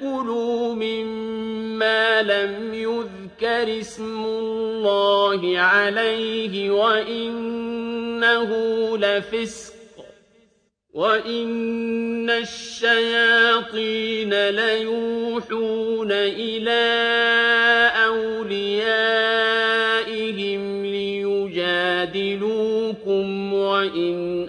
تَأْكُلُوا مِمَّا لَمْ يُذْكَرِ اسْمُ اللَّهِ عَلَيْهِ وَإِنَّهُ لَفِسْقٌ ۗ وَإِنَّ الشَّيَاطِينَ لَيُوحُونَ إِلَىٰ أَوْلِيَائِهِمْ لِيُجَادِلُوكُمْ ۖ وَإِنْ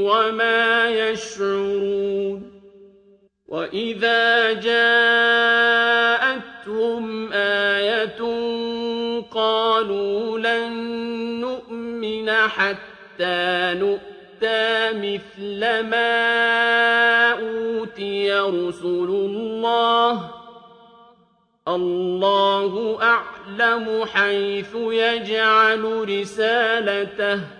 وَمَا يَشْعُرُونَ وَإِذَا جَاءَتْهُمْ آيَةٌ قَالُوا لَن نُّؤْمِنَ حَتَّىٰ نُؤْتَىٰ مِثْلَ مَا أُوتِيَ رُسُلُ اللَّهِ ۘ. اللَّهُ أَعْلَمُ حَيْثُ يَجْعَلُ رِسَالَتَهُ ۗ.